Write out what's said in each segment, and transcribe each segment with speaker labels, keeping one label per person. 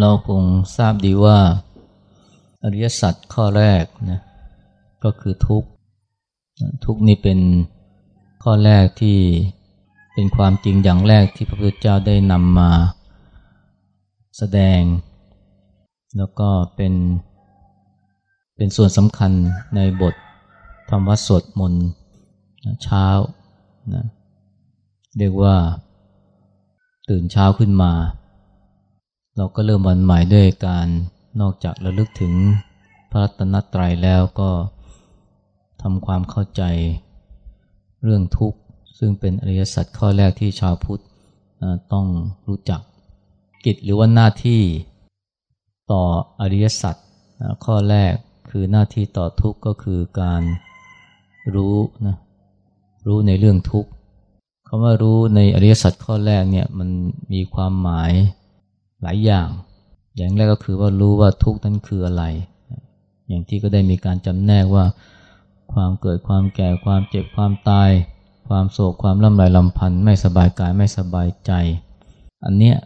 Speaker 1: เราคงทราบดีว่า อริยสัจข้อแรกนะก็คือทุกข์ทุกข์นี้เป็นข้อแรกที่เป็นความจริงอย่างแรกที่พระพุทธเจ้าได้นำมาแสดง แล้วก็เป็นเป็นส่วนสำคัญในบทธรรมวัสวดมนต์เช้านะเรียกว่าตื่นเช้าขึ้นมา เราก็เริ่มวันใหม่ด้วยการนอกจากระลึกถึงพระรัตนตรัยแล้วก็ทำความเข้าใจเรื่องทุกข์ซึ่งเป็นอริยสัจข้อแรกที่ชาวพุทธต้องรู้จักกิจหรือว่าหน้าที่ต่ออริยสัจข้อแรกคือหน้าที่ต่อทุกข์ก็คือการรู้นะรู้ในเรื่องทุกข์คำว่ารู้ในอริยสัจข้อแรกเนี่ยมันมีความหมาย หลายอย่าง อย่างแรกก็คือว่ารู้ว่าทุกข์นั้นคืออะไร อย่างที่ก็ได้มีการจำแนกว่าความเกิดความแก่ความเจ็บความตาย ความโศกความล่ำไรลำพันธ์ไม่สบายกายไม่สบายใจ อันเนี้ย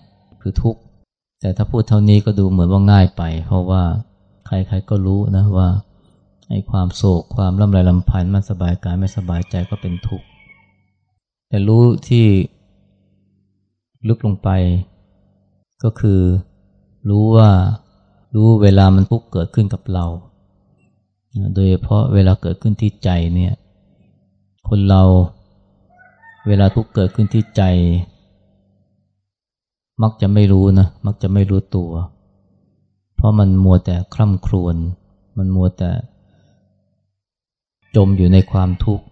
Speaker 1: คือทุกข์ แต่ถ้าพูดเท่านี้ก็ดูเหมือนว่าง่ายไป เพราะว่าใครๆก็รู้นะว่าไอ้ความโศกความล่ำไรลำพันธ์มันสบายกายไม่สบายใจก็เป็นทุกข์แต่รู้ที่ลึกลงไป ก็คือรู้ว่ารู้เวลามันทุกเกิดขึ้นกับเรา โดยเฉพาะเวลาเกิดขึ้นที่ใจเนี่ย คนเราเวลาทุกเกิดขึ้นที่ใจ มักจะไม่รู้นะ มักจะไม่รู้ตัว เพราะมันมัวแต่คร่ำครวญ มันมัวแต่ จมอยู่ในความทุกข์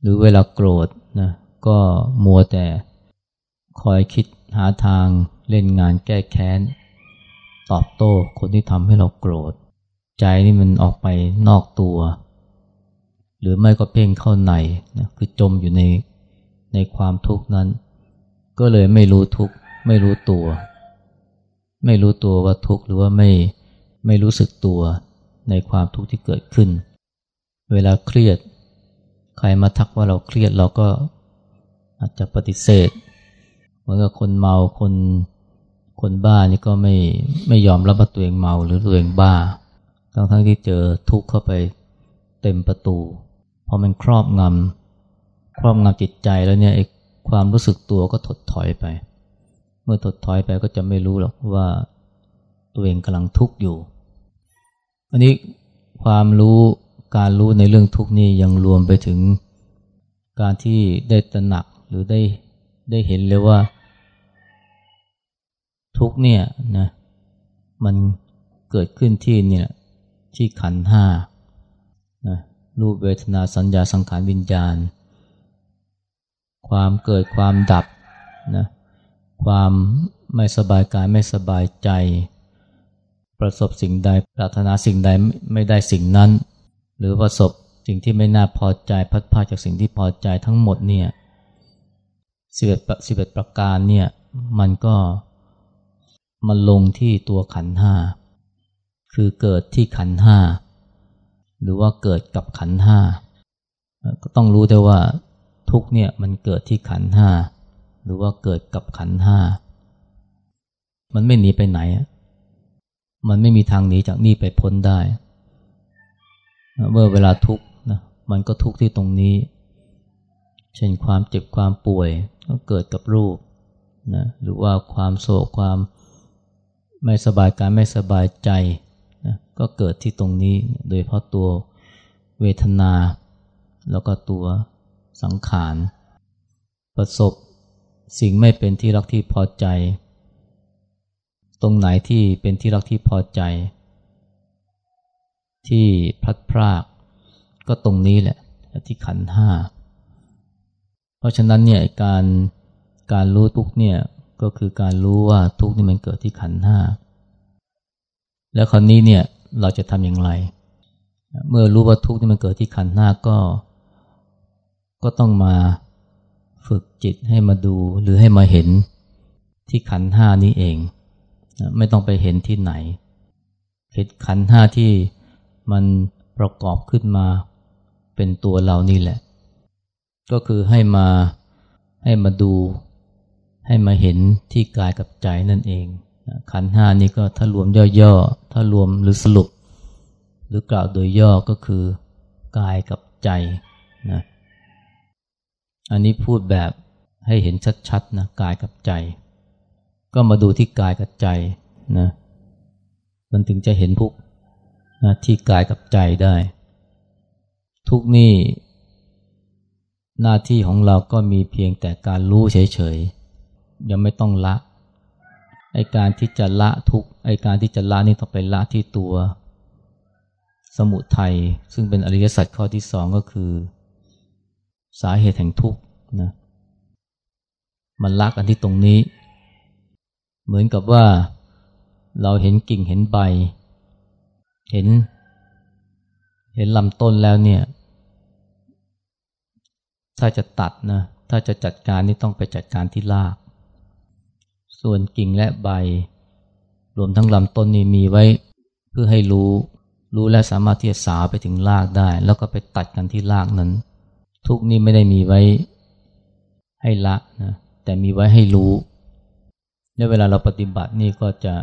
Speaker 1: หรือเวลาโกรธนะ ก็มัวแต่คอยคิดหาทาง เล่นงานแก้แค้น ตอบโต้คนที่ทำให้เราโกรธ ใจนี่มันออกไปนอกตัว หรือไม่ก็เพ่งเข้าในนะคือจมอยู่ในในความทุกข์นั้น ก็เลยไม่รู้ทุกข์ไม่รู้ตัว ไม่รู้ตัวว่าทุกข์หรือว่าไม่ไม่รู้สึกตัวในความทุกข์ที่เกิดขึ้น เวลาเครียด ใครมาทักว่าเราเครียดเราก็อาจจะปฏิเสธ เหมือนกับคนเมาคน คนบ้านี่ก็ไม่ไม่ยอมรับว่าตัวเองเมาหรือตัวเองบ้า ทั้งทั้งที่เจอทุกข์เข้าไปเต็มประตู พอมันครอบงำครอบงำจิตใจแล้วเนี่ยความรู้สึกตัวก็ถดถอยไป เมื่อถดถอยไปก็จะไม่รู้หรอกว่าตัวเองกำลังทุกข์อยู่ อันนี้ความรู้การรู้ในเรื่องทุกข์นี่ยังรวมไปถึงการที่ได้ตระหนักหรือได้ได้เห็นเลยว่า ทุกเนี่ยนะมันเกิดขึ้นที่เนี่ยที่ขันห้านะรูปเวทนาสัญญาสังขารวิญญาณ ความเกิดความดับนะความไม่สบายกายไม่สบายใจ ประสบสิ่งใดปรารถนาสิ่งใดไม่ได้สิ่งนั้น หรือประสบสิ่งที่ไม่น่าพอใจพัดพาจากสิ่งที่พอใจทั้งหมดเนี่ยสิบเอ็ดสิบเอ็ดประการเนี่ยมันก็ มันลงที่ตัวขันห้าคือเกิดที่ขันห้าหรือว่าเกิดกับขันห้าก็ต้องรู้ได้ว่าทุกเนี่ยมันเกิดที่ขันห้าหรือว่าเกิดกับขันห้ามันไม่หนีไปไหน มันไม่มีทางหนีจากนี่ไปพ้นได้เมื่อเวลาทุกนะมันก็ทุกที่ตรงนี้ เช่นความเจ็บความป่วยก็เกิดกับรูปนะหรือว่าความโศกความ ไม่สบายกายไม่สบายใจนะก็เกิดที่ตรงนี้โดยเพราะตัวเวทนา แล้วก็ตัวสังขาร ประสบสิ่งไม่เป็นที่รักที่พอใจ ตรงไหนที่เป็นที่รักที่พอใจ ที่พลัดพราก ก็ตรงนี้แหละที่ขันห้า เพราะฉะนั้นเนี่ยการการรู้ทุกเนี่ย ก็คือการรู้ว่าทุกข์นี่มันเกิดที่ขันห้าแล้วคราวนี้เนี่ยเราจะทำอย่างไร เมื่อรู้ว่าทุกข์นี่มันเกิดที่ขันห้าก็ ก็ต้องมาฝึกจิตให้มาดูหรือให้มาเห็นที่ขันห้านี้เอง ไม่ต้องไปเห็นที่ไหนเห็นขันห้าที่มันประกอบขึ้นมาเป็นตัวเรานี่แหละ ก็คือให้มาให้มาดู ให้มาเห็นที่กายกับใจนั่นเองขันห้านี่ก็ถ้ารวมย่อๆ ถ้ารวมหรือสรุป หรือกล่าวโดยย่อก็คือกายกับใจนะอันนี้พูดแบบให้เห็นชัดๆนะกายกับใจ ก็มาดูที่กายกับใจนะมันถึงจะเห็นทุกนะที่กายกับใจได้ ทุกนี่หน้าที่ของเราก็มีเพียงแต่การรู้เฉยๆ ยังไม่ต้องละไอการที่จะละทุกไอการที่จะละนี่ต้องไปละที่ตัว สมุทัยซึ่งเป็นอริยสัจข้อที่สองก็คือ สาเหตุแห่งทุกข์นะมันละกันที่ตรงนี้ เหมือนกับว่าเราเห็นกิ่งเห็นใบ เห็น เห็นลำต้นแล้วเนี่ย ถ้าจะตัดนะถ้าจะจัดการนี่ต้องไปจัดการที่ราก ส่วนกิ่งและใบ รวมทั้งลำต้นนี่มีไว้ เพื่อให้รู้ รู้และสามารถที่จะสาวไปถึงรากได้ แล้วก็ไปตัดกันที่รากนั้น ทุกนี้ไม่ได้มีไว้ให้ละนะแต่มีไว้ให้รู้ และเวลาเราปฏิบัตินี่ก็จะ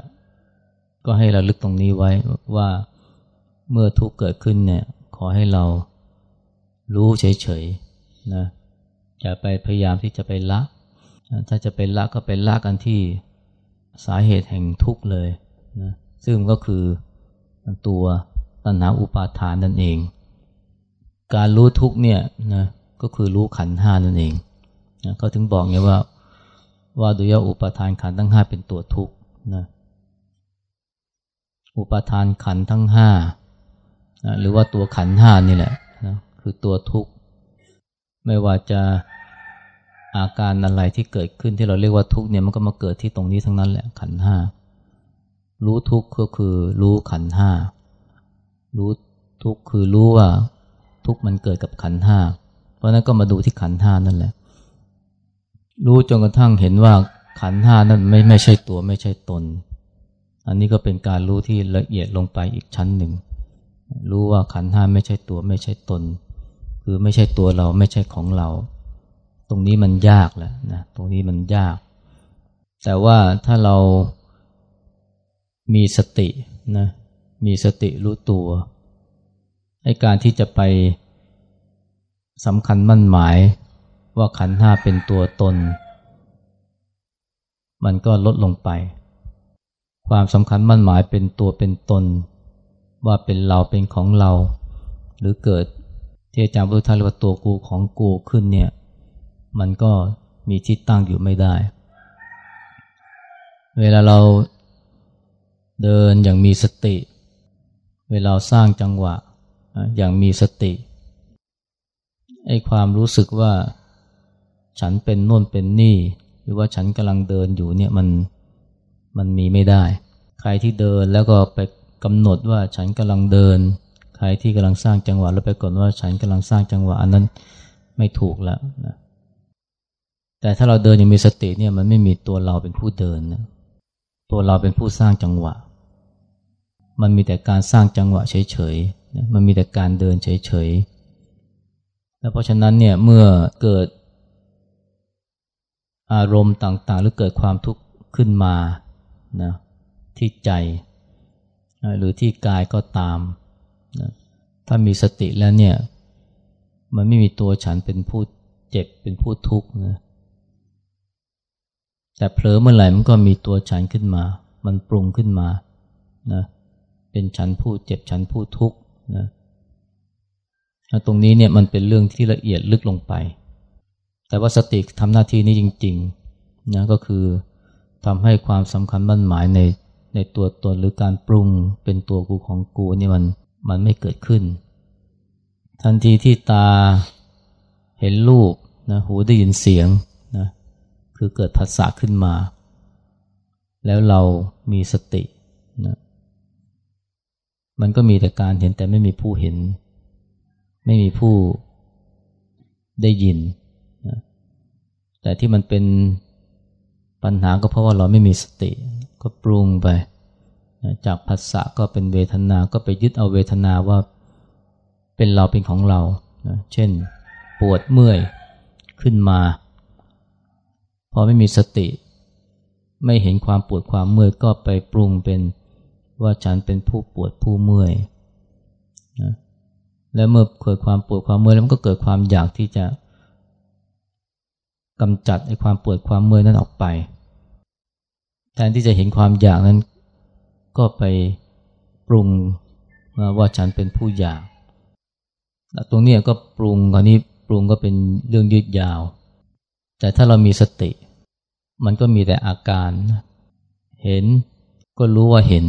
Speaker 1: ก็ให้เราลึกตรงนี้ไว้ว่าเมื่อทุกเกิดขึ้นเนี่ยขอให้เรารู้เฉยๆนะอย่าไปพยายามที่จะไปละ ถ้าจะเป็นละก็เป็นละกันที่สาเหตุแห่งทุกข์เลยนะซึ่งก็คือตัวตัณหาอุปาทานนั่นเอง การรู้ทุกข์เนี่ยนะก็คือรู้ขันห้านั่นเองนะเขาถึงบอกไงว่าว่าดุยอุปาทานขันทั้งห้าเป็นตัวทุกข์นะอุปาทานขันทั้งห้านะหรือว่าตัวขันห้านี่แหละนะคือตัวทุกข์ ไม่ว่าจะ อาการอะไรที่เกิดขึ้นที่เราเรียกว่าทุกเนี่ยมันก็มาเกิดที่ตรงนี้ทั้งนั้นแหละขันห้ารู้ทุกก็คือรู้ขันห้ารู้ทุกคือรู้ว่าทุกมันเกิดกับขันห้าเพราะนั้นก็มาดูที่ขันห้านั่นแหละ รู้จนกระทั่งเห็นว่าขันห้านั้นไม่ไม่ใช่ตัวไม่ใช่ตน อันนี้ก็เป็นการรู้ที่ละเอียดลงไปอีกชั้นหนึ่ง รู้ว่าขันห้าไม่ใช่ตัวไม่ใช่ตน คือไม่ใช่ตัวเราไม่ใช่ของเรา ตรงนี้มันยากแหละนะตรงนี้มันยาก แต่ว่าถ้าเรามีสตินะมีสติรู้ตัวให้การที่จะไปสำคัญมั่นหมายว่าขันห้าเป็นตัวตน มันก็ลดลงไป ความสำคัญมั่นหมายเป็นตัวเป็นตน ว่าเป็นเราเป็นของเรา หรือเกิดที่อาจารย์พุทธาเรียกว่าตัวกูของกูขึ้นเนี่ย มันก็มีที่ตั้งอยู่ไม่ได้ เวลาเราเดินอย่างมีสติ เวลาสร้างจังหวะอย่างมีสติไอ้ความรู้สึกว่า ฉันเป็นน่นเป็นนี่ หรือว่าฉันกำลังเดินอยู่เนี่ยมันมันมีไม่ได้ ใครที่เดินแล้วก็ไปกำหนดว่าฉันกำลังเดิน ใครที่กำลังสร้างจังหวะแล้วไปกดว่าฉันกำลังสร้างจังหวะอันนั้นไม่ถูกแล้วนะ แต่ถ้าเราเดินยังมีสติเนี่ยมันไม่มีตัวเราเป็นผู้เดินนะตัวเราเป็นผู้สร้างจังหวะ มันมีแต่การสร้างจังหวะเฉยๆมันมีแต่การเดินเฉยๆแล้วเพราะฉะนั้นเนี่ยเมื่อเกิดอารมณ์ต่างๆ หรือเกิดความทุกข์ขึ้นมานะที่ใจ หรือที่กายก็ตามนะถ้ามีสติแล้วเนี่ย มันไม่มีตัวฉันเป็นผู้เจ็บเป็นผู้ทุกข์นะ แต่เผลอเมื่อไหร่มันก็มีตัวฉันขึ้นมา มันปรุงขึ้นมานะเป็นฉันผู้เจ็บฉันผู้ทุกข์นะตรงนี้เนี่ยมันเป็นเรื่องที่ละเอียดลึกลงไป แต่ว่าสติทำหน้าที่นี้จริงๆนะก็คือทำให้ความสำคัญบั่นหมายในในตัวตนหรือการปรุงเป็นตัวกูของกูนี่มันมันไม่เกิดขึ้น ทันทีที่ตาเห็นรูปนะหูได้ยินเสียง คือเกิดภาษาขึ้นมา แล้วเรามีสตินะมันก็มีแต่การเห็นแต่ไม่มีผู้เห็น ไม่มีผู้ได้ยินนะแต่ที่มันเป็นปัญหาก็เพราะว่าเราไม่มีสติ ก็ปรุงไปจากภาษาก็เป็นเวทนาก็ไปยึดเอาเวทนาว่าเป็นเราเป็นของเราเช่นปวดเมื่อยขึ้นมา พอไม่มีสติ ไม่เห็นความปวดความเมื่อยก็ไปปรุงเป็นว่าฉันเป็นผู้ปวดผู้เมื่อยนะและเมื่อเกิดความปวดความเมื่อยแล้วมันก็เกิดความอยากที่จะกำจัดไอ้ความปวดความเมื่อยนั้นออกไป แทนที่จะเห็นความอยากนั้น ก็ไปปรุงว่าฉันเป็นผู้อยาก ตรงนี้ก็ปรุงคราวนี้ปรุงก็เป็นเรื่องยืดยาว แต่ถ้าเรามีสติ มันก็มีแต่อาการ เห็นก็รู้ว่าเห็น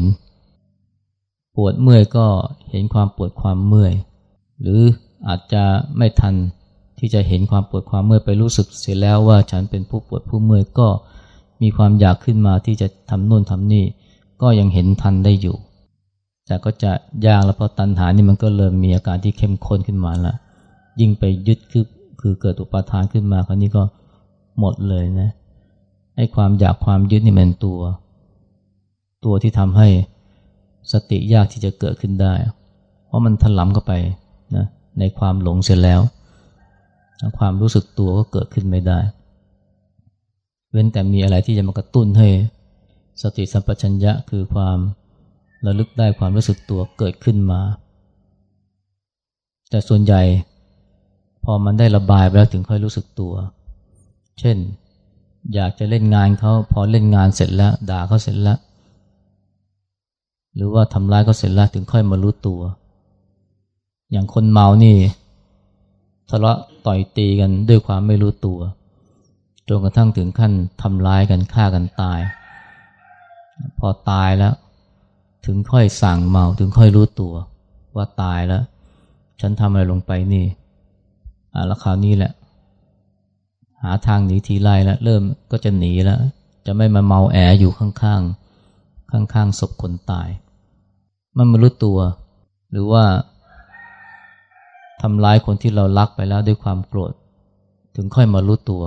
Speaker 1: ปวดเมื่อยก็เห็นความปวดความเมื่อย หรืออาจจะไม่ทันที่จะเห็นความปวดความเมื่อยไปรู้สึกเสียแล้วว่าฉันเป็นผู้ปวดผู้เมื่อยก็มีความอยากขึ้นมาที่จะทำนู่นทำนี่ ก็ยังเห็นทันได้อยู่ แต่ก็จะยากแล้วเพราะตัณหานี่มันก็เริ่มมีอาการที่เข้มข้นขึ้นมาละยิ่งไปยึดคือคือเกิดอุปาทานขึ้นมาคราวนี้ก็ หมดเลยนะไอ้ความอยากความยึดนี่มันตัว ตัวที่ทำให้สติยากที่จะเกิดขึ้นได้ เพราะมันถลำเข้าไปนะในความหลงเสร็จแล้ว ความรู้สึกตัวก็เกิดขึ้นไม่ได้ เว้นแต่มีอะไรที่จะมากระตุ้นให้สติสัมปชัญญะคือความระลึกได้ความรู้สึกตัวเกิดขึ้นมา แต่ส่วนใหญ่พอมันได้ระบายไปแล้วถึงค่อยรู้สึกตัว เช่น อยากจะเล่นงานเขาพอเล่นงานเสร็จแล้ว ด่าเขาเสร็จแล้ว หรือว่าทำร้ายเขาเสร็จแล้วถึงค่อยมารู้ตัว อย่างคนเมานี่ทะเลาะต่อยตีกันด้วยความไม่รู้ตัวจนกระทั่งถึงขั้นทำร้ายกันฆ่ากันตาย พอตายแล้ว ถึงค่อยสั่งเมาถึงค่อยรู้ตัว ว่าตายแล้ว ฉันทำอะไรลงไปนี่อ่าแล้วคราวนี้แหละ หาทางหนีทีไล่แล้วเริ่มก็จะหนีแล้ว จะไม่มาเมาแออยู่ข้างๆ ข้างๆศพคนตาย มันมารู้ตัว หรือว่าทำร้ายคนที่เรารักไปแล้วด้วยความโกรธ ถึงค่อยมารู้ตัว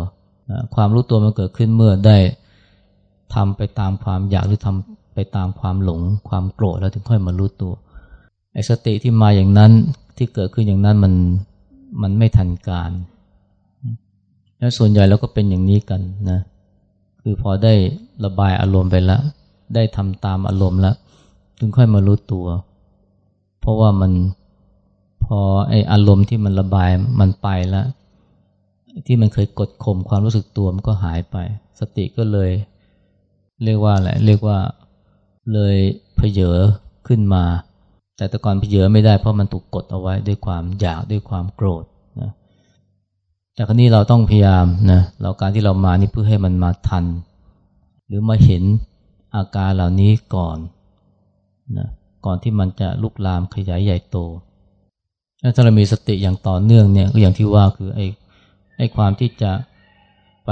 Speaker 1: ความรู้ตัวมันเกิดขึ้นเมื่อได้ทำไปตามความอยากหรือทำไปตามความหลง ความโกรธแล้วถึงค่อยมารู้ตัวไอ้สติที่มาอย่างนั้นที่เกิดขึ้นอย่างนั้นมันมันไม่ทันการ แล้วส่วนใหญ่เราก็เป็นอย่างนี้กันนะ คือพอได้ระบายอารมณ์ไปแล้ว ได้ทำตามอารมณ์แล้วถึงค่อยมารู้ตัว เพราะว่ามันพอไออารมณ์ที่มันระบายมันไปแล้ว ที่มันเคยกดข่มความรู้สึกตัวมันก็หายไป สติก็เลย เรียกว่าอะไรเรียกว่าเลยเพเยอขึ้นมา แต่แต่ก่อนเพเยอไม่ได้เพราะมันถูกกดเอาไว้ด้วยความอยากด้วยความโกรธ แต่ครั้นี้เราต้องพยายามนะเราการที่เรามานี่เพื่อให้มันมาทัน หรือมาเห็นอาการเหล่านี้ก่อนนะก่อนที่มันจะลุกลามขยายใหญ่โตถ้าเรามีสติอย่างต่อเนื่องเนี่ยก็อย่างที่ว่าคือไอ้ไอ้ความที่จะไป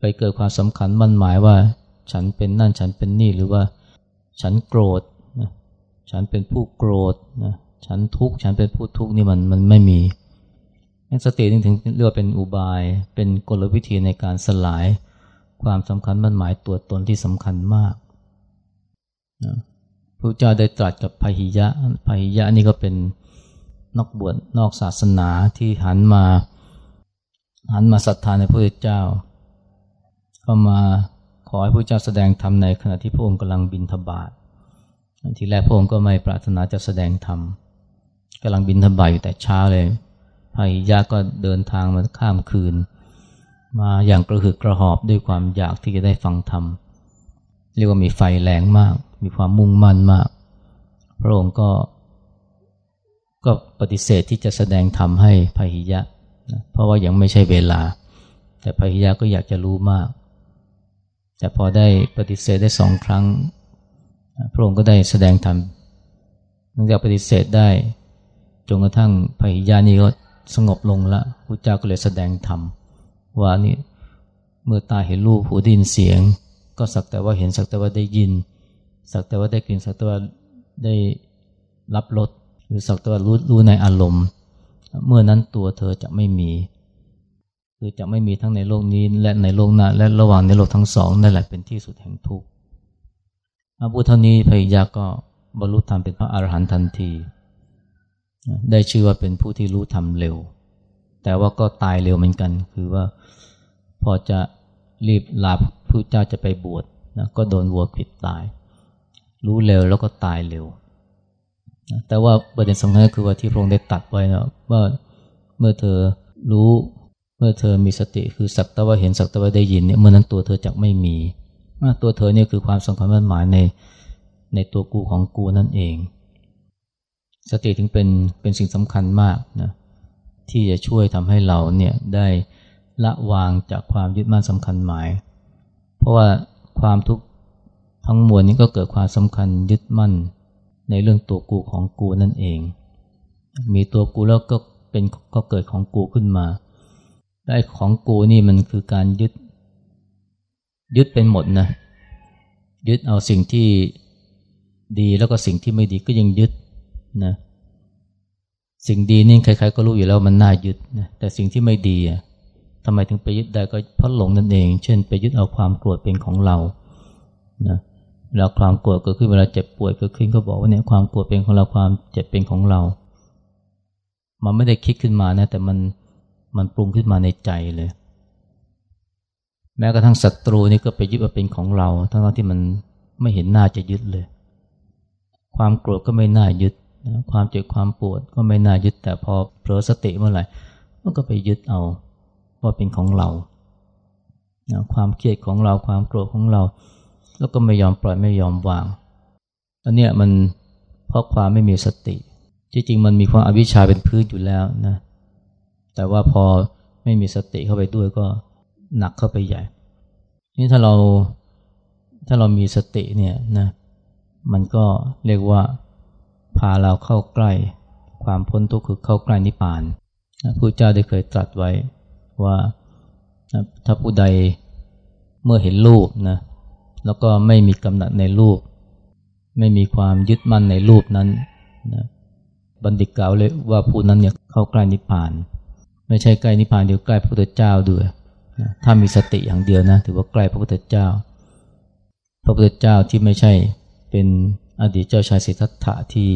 Speaker 1: ไปเกิดความสำคัญมั่นหมายว่า ฉันเป็นนั่นฉันเป็นนี่หรือว่า ฉันโกรธนะฉันเป็นผู้โกรธนะฉันทุกข์ฉันเป็นผู้ทุกข์นี่มันมันไม่มี สติถึงถึงเรียกว่าเป็นอุบาย เป็นกลวิธีในการสลายความสำคัญมั่นหมายตัวตนที่สำคัญมากนะพระเจ้าได้ตรัสกับพหิยะพหิยะนี่ก็เป็นนอกบวชนอกศาสนาที่หันมาหันมาศรัทธาในพระเจ้าเข้ามาขอให้พระเจ้าแสดงธรรมในขณะที่พระองค์กำลังบินทบาททีแรกพระองค์ก็ไม่ปรารถนาจะแสดงธรรมกำลังบินทบาทอยู่แต่เช้าเลย พายยะก็เดินทางมาข้ามคืน มาอย่างกระหืดกระหอบด้วยความอยากที่จะได้ฟังธรรมเรียกว่ามีไฟแรงมาก มีความมุ่งมั่นมาก พระองค์ก็ก็ปฏิเสธที่จะแสดงธรรมให้พาหิยะเพราะว่ายังไม่ใช่เวลา แต่พาหิยะก็อยากจะรู้มาก แต่พอได้ปฏิเสธได้สองครั้ง พระองค์ก็ได้แสดงธรรมเนื่องจากปฏิเสธได้จนกระทั่งพหิยานี้ก็ สงบลงละพระเจ้าก็เลยแสดงธรรมว่านี่เมื่อตาเห็นรูปหูได้ยินเสียง ก็สักแต่ว่าเห็นสักแต่ว่าได้ยิน สักแต่ว่าได้กลิ่นสักแต่ว่าได้รับรสหรือสักแต่ว่ารู้รู้ในอารมณ์ เมื่อนั้นตัวเธอจะไม่มี คือจะไม่มีทั้งในโลกนี้และในโลกหน้าและระหว่างในโลกทั้งสองนั่นแหละเป็นที่สุดแห่งทุกข์อาบุเท่านี้พระยาก็บรรลุธรรมเป็นพระอรหันต์ทันที ได้ชื่อว่าเป็นผู้ที่รู้ธรรมเร็ว แต่ว่าก็ตายเร็วเหมือนกัน คือว่าพอจะรีบลาพระเจ้าจะไปบวชนะก็โดนวัวขิดตาย รู้เร็วแล้วก็ตายเร็วนะแต่ว่าประเด็นสำคัญก็คือว่าที่พระองค์ได้ตัดไว้นะว่าเมื่อเธอรู้เมื่อเธอมีสติคือสักต่ว่าเห็นสักต่ว่าได้ยินเนี่ยเมื่อนั้นตัวเธอจะไม่มีตัวเธอเนี่ยคือความสำคัญมั่นหมายในในตัวกูของกูนั่นเอง สติถึงเป็นเป็นสิ่งสำคัญมากนะที่จะช่วยทำให้เราเนี่ยได้ละวางจากความยึดมั่นสำคัญหมาย เพราะว่าความทุกข์ทั้งมวลนี้ก็เกิดความสำคัญยึดมั่น ในเรื่องตัวกูของกูนั่นเอง มีตัวกูแล้วก็เป็นก็เกิดของกูขึ้นมา ได้ของกูนี่มันคือการยึด ยึดเป็นหมดนะยึดเอาสิ่งที่ดีแล้วก็สิ่งที่ไม่ดีก็ยังยึด นะสิ่งดีนี่ใครๆก็รู้อยู่แล้วมันน่ายึดนะแต่สิ่งที่ไม่ดีอะทำไมถึงไปยึดได้ก็เพราะหลงนั่นเอง เช่น ไปยึดเอาความโกรธเป็นของเรานะแล้วความโกรธเกิดขึ้นเวลาเจ็บป่วยเกิดขึ้นก็บอกว่าเนี่ยความโกรธเป็นของเราความเจ็บเป็นของเรา มันไม่ได้คิดขึ้นมานะแต่มันมันปรุงขึ้นมาในใจเลย แม้กระทั่งศัตรูนี่ก็ไปยึดว่าเป็นของเรา ทั้งที่มันไม่เห็นหน้าจะยึดเลย ความโกรธก็ไม่น่ายึด ความเจ็บความปวดก็ไม่น่ายึดแต่พอเผลอสติเมื่อไหร่มันก็ไปยึดเอาว่าเป็นของเราความเครียดของเราความโกรธของเรา แล้วก็ไม่ยอมปล่อยไม่ยอมวางอันนี้มันเพราะความไม่มีสติ จริงๆมันมีความอวิชชาเป็นพื้นอยู่แล้วนะแต่ว่าพอไม่มีสติเข้าไปด้วยก็หนักเข้าไปใหญ่ นี่ถ้าเราถ้าเรามีสติเนี่ยนะมันก็เรียกว่า พาเราเข้าใกล้ ความพ้นทุกข์คือเข้าใกล้นิพพานพระพุทธเจ้าได้เคยตรัสไว้ว่าถ้าผู้ใดเมื่อเห็นรูปนะแล้วก็ไม่มีกำหนัดในรูป ไม่มีความยึดมั่นในรูปนั้นนะบัณฑิตกล่าวเลยว่าผู้นั้นเนี่ยเข้าใกล้นิพพาน ไม่ใช่ใกล้นิพพานเดียวใกล้พระพุทธเจ้าด้วยนะถ้ามีสติอย่างเดียวนะถือว่าใกล้พระพุทธเจ้า พระพุทธเจ้าที่ไม่ใช่เป็น อดีตเจ้าชายสิทธัตถะที่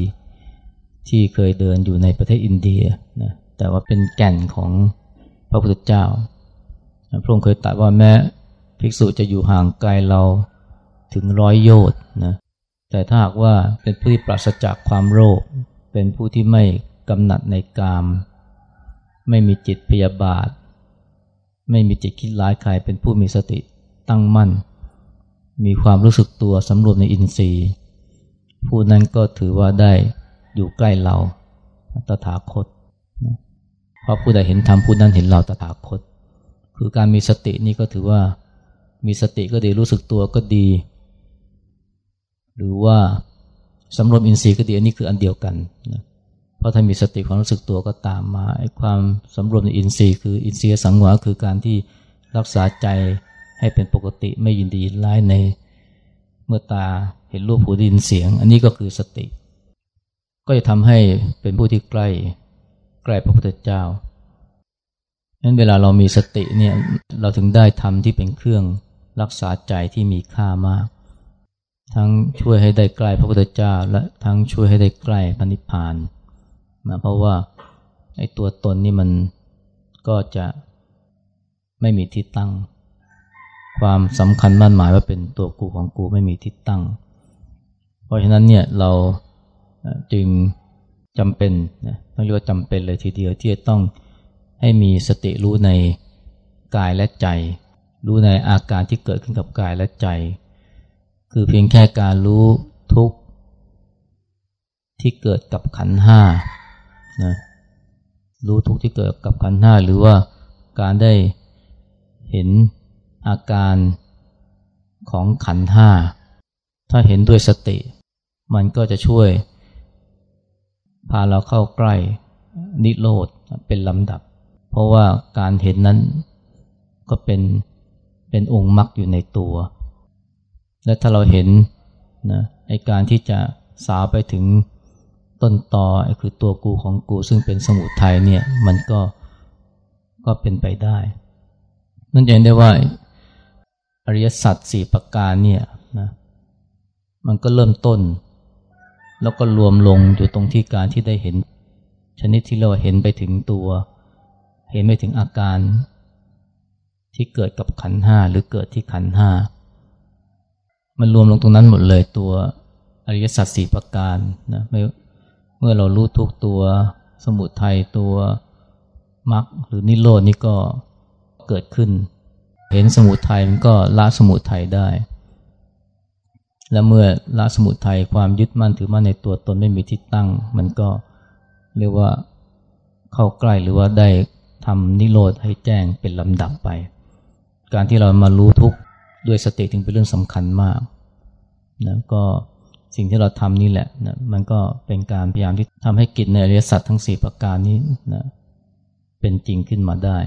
Speaker 1: ที่เคยเดินอยู่ในประเทศอินเดียนะแต่ว่าเป็นแก่นของพระพุทธเจ้า พระองค์เคยตรัสว่าแม้ภิกษุจะอยู่ห่างไกลเราถึงร้อยโยชน์นะแต่ถ้าหากว่าเป็นผู้ที่ปราศจากความโลภเป็นผู้ที่ไม่กำหนัดในกาม ไม่มีจิตพยาบาท ไม่มีจิตคิดร้ายใครเป็นผู้มีสติตั้งมั่น มีความรู้สึกตัวสำรวมในอินทรีย์ ผู้นั้นก็ถือว่าได้อยู่ใกล้เราตถาคต เพราะผู้ใดเห็นธรรมผู้นั้นเห็นเราตถาคต คือการมีสตินี่ก็ถือว่ามีสติก็ดีรู้สึกตัวก็ดี หรือว่าสำรวมอินทรีย์ก็ดีอันนี้คืออันเดียวกันนะเพราะถ้ามีสติความรู้สึกตัวก็ตามมาไอ้ความสำรวมในอินทรีย์คืออินทรีย์สังวรคือการที่รักษาใจให้เป็นปกติไม่ยินดียินร้ายในเมื่อตา เห็นรูปหูได้ยินเสียง อันนี้ก็คือสติ ก็จะทำให้เป็นผู้ที่ใกล้ใกล้พระพุทธเจ้านั้นเวลาเรามีสติเนี่ยเราถึงได้ทำที่เป็นเครื่องรักษาใจที่มีค่ามาก ทั้งช่วยให้ได้ใกล้พระพุทธเจ้า และทั้งช่วยให้ได้ใกล้พระนิพพานนะเพราะว่าไอ้ตัวตนนี่มันก็จะไม่มีที่ตั้ง ความสำคัญมั่นหมายว่าเป็นตัวกูของกูไม่มีที่ตั้ง ราะฉะนั้นเนี่ยเราจึงจำเป็นนะต้องเรียกว่าจำเป็นเลยทีเดียวที่จะต้องให้มีสติรู้ในกายและใจ รู้ในอาการที่เกิดขึ้นกับกายและใจ คือเพียงแค่การรู้ทุกที่เกิดกับขันห้านะรู้ทุกที่เกิดกับขันห้าหรือว่าการได้เห็นอาการของขันห้าถ้าเห็นด้วยสติ มันก็จะช่วย พาเราเข้าใกล้นิโรธเป็นลำดับ เพราะว่าการเห็นนั้นก็เป็นเป็นองค์มรรคอยู่ในตัว และถ้าเราเห็นนะไอการที่จะสาวไปถึงต้นตอไอคือตัวกูของกูซึ่งเป็นสมุทัยเนี่ยมันก็ก็เป็นไปได้ นั่นเองได้ว่าอริยสัจสี่ประการเนี่ยนะมันก็เริ่มต้น แล้วก็รวมลงอยู่ตรงที่การที่ได้เห็น ชนิดที่เราเห็นไปถึงตัว เห็นไม่ถึงอาการ ที่เกิดกับขันห้าหรือเกิดที่ขันห้ามันรวมลงตรงนั้นหมดเลยตัวอริยสัจสี่ประการนะเมื่อเรารู้ทุกตัวสมุทัยตัวมรรคหรือนิโรดนี่ก็เกิดขึ้น เห็นสมุทัยมันก็ละสมุทัยได้ และเมื่อละสมุทัยความยึดมั่นถือมั่นในตัวตนไม่มีที่ตั้ง มันก็เรียกว่าเข้าใกล้หรือว่าได้ทำนิโรธให้แจ้งเป็นลำดับไป การที่เรามารู้ทุกข์ด้วยสติจึงเป็นเรื่องสำคัญมากนะก็สิ่งที่เราทำนี่แหละนะมันก็เป็นการพยายามที่ทำให้กิจในอริยสัจทั้งสี่ประการนี้นะเป็นจริงขึ้นมาได้